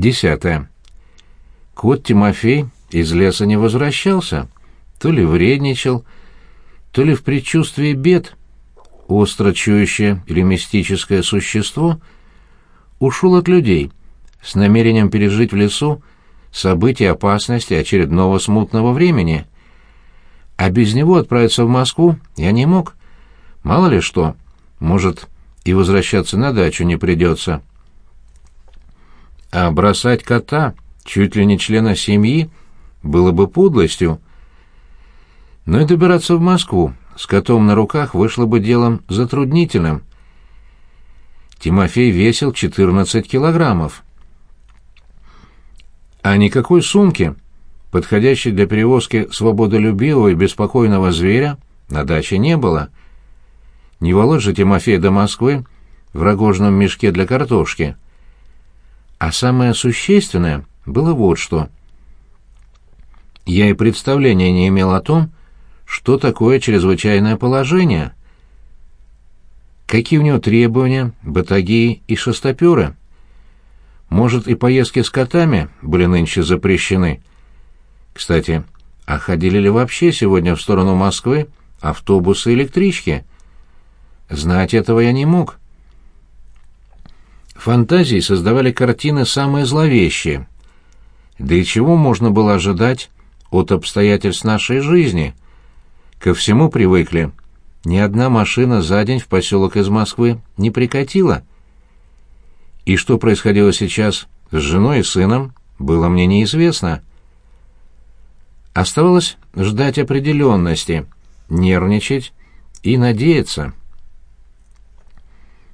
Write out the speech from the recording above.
Десятое. Кот Тимофей из леса не возвращался, то ли вредничал, то ли в предчувствии бед, остро чующее или мистическое существо ушел от людей с намерением пережить в лесу события опасности очередного смутного времени. А без него отправиться в Москву я не мог. Мало ли что, может, и возвращаться на дачу не придется. А бросать кота, чуть ли не члена семьи, было бы подлостью. Но и добираться в Москву с котом на руках вышло бы делом затруднительным. Тимофей весил 14 килограммов. А никакой сумки, подходящей для перевозки свободолюбивого и беспокойного зверя, на даче не было. Не волочь же Тимофей до Москвы в рогожном мешке для картошки. А самое существенное было вот что. Я и представления не имел о том, что такое чрезвычайное положение. Какие у него требования, батаги и шестоперы? Может, и поездки с котами были нынче запрещены? Кстати, а ходили ли вообще сегодня в сторону Москвы автобусы и электрички? Знать этого я не мог. Фантазии создавали картины самые зловещие. Да и чего можно было ожидать от обстоятельств нашей жизни — Ко всему привыкли. Ни одна машина за день в поселок из Москвы не прикатила. И что происходило сейчас с женой и сыном, было мне неизвестно. Оставалось ждать определенности, нервничать и надеяться.